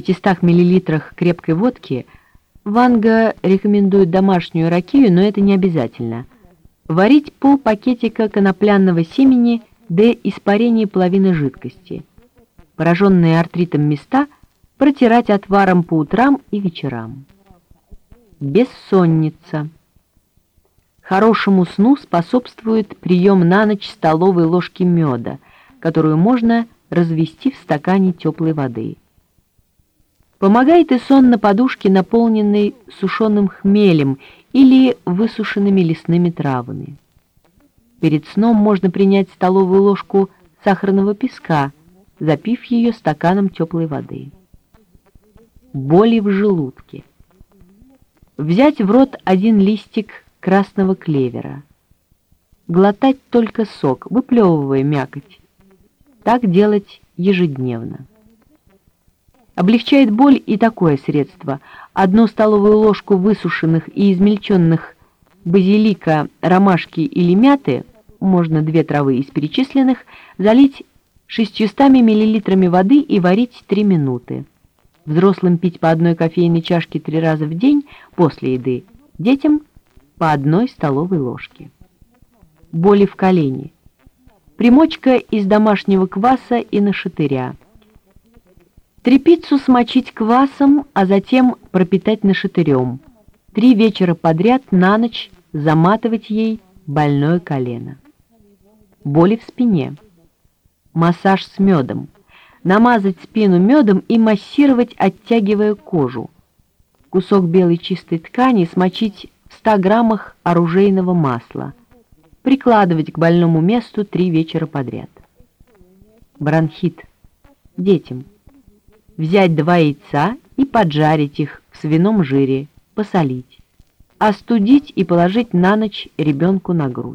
500 мл крепкой водки Ванга рекомендует домашнюю ракию, но это не обязательно. Варить пол пакетика конопляного семени до испарения половины жидкости. Пораженные артритом места протирать отваром по утрам и вечерам. Бессонница. Хорошему сну способствует прием на ночь столовой ложки меда, которую можно развести в стакане теплой воды. Помогает и сон на подушке, наполненной сушеным хмелем или высушенными лесными травами. Перед сном можно принять столовую ложку сахарного песка, запив ее стаканом теплой воды. Боли в желудке. Взять в рот один листик красного клевера. Глотать только сок, выплевывая мякоть. Так делать ежедневно. Облегчает боль и такое средство. Одну столовую ложку высушенных и измельченных базилика, ромашки или мяты, можно две травы из перечисленных, залить 600 мл воды и варить 3 минуты. Взрослым пить по одной кофейной чашке три раза в день после еды, детям по одной столовой ложке. Боли в колене. Примочка из домашнего кваса и нашатыря. Трепицу смочить квасом, а затем пропитать нашатырем. Три вечера подряд на ночь заматывать ей больное колено. Боли в спине. Массаж с медом. Намазать спину медом и массировать, оттягивая кожу. Кусок белой чистой ткани смочить в 100 граммах оружейного масла. Прикладывать к больному месту три вечера подряд. Бронхит. Детям. Взять два яйца и поджарить их в свином жире, посолить остудить и положить на ночь ребенку на грудь.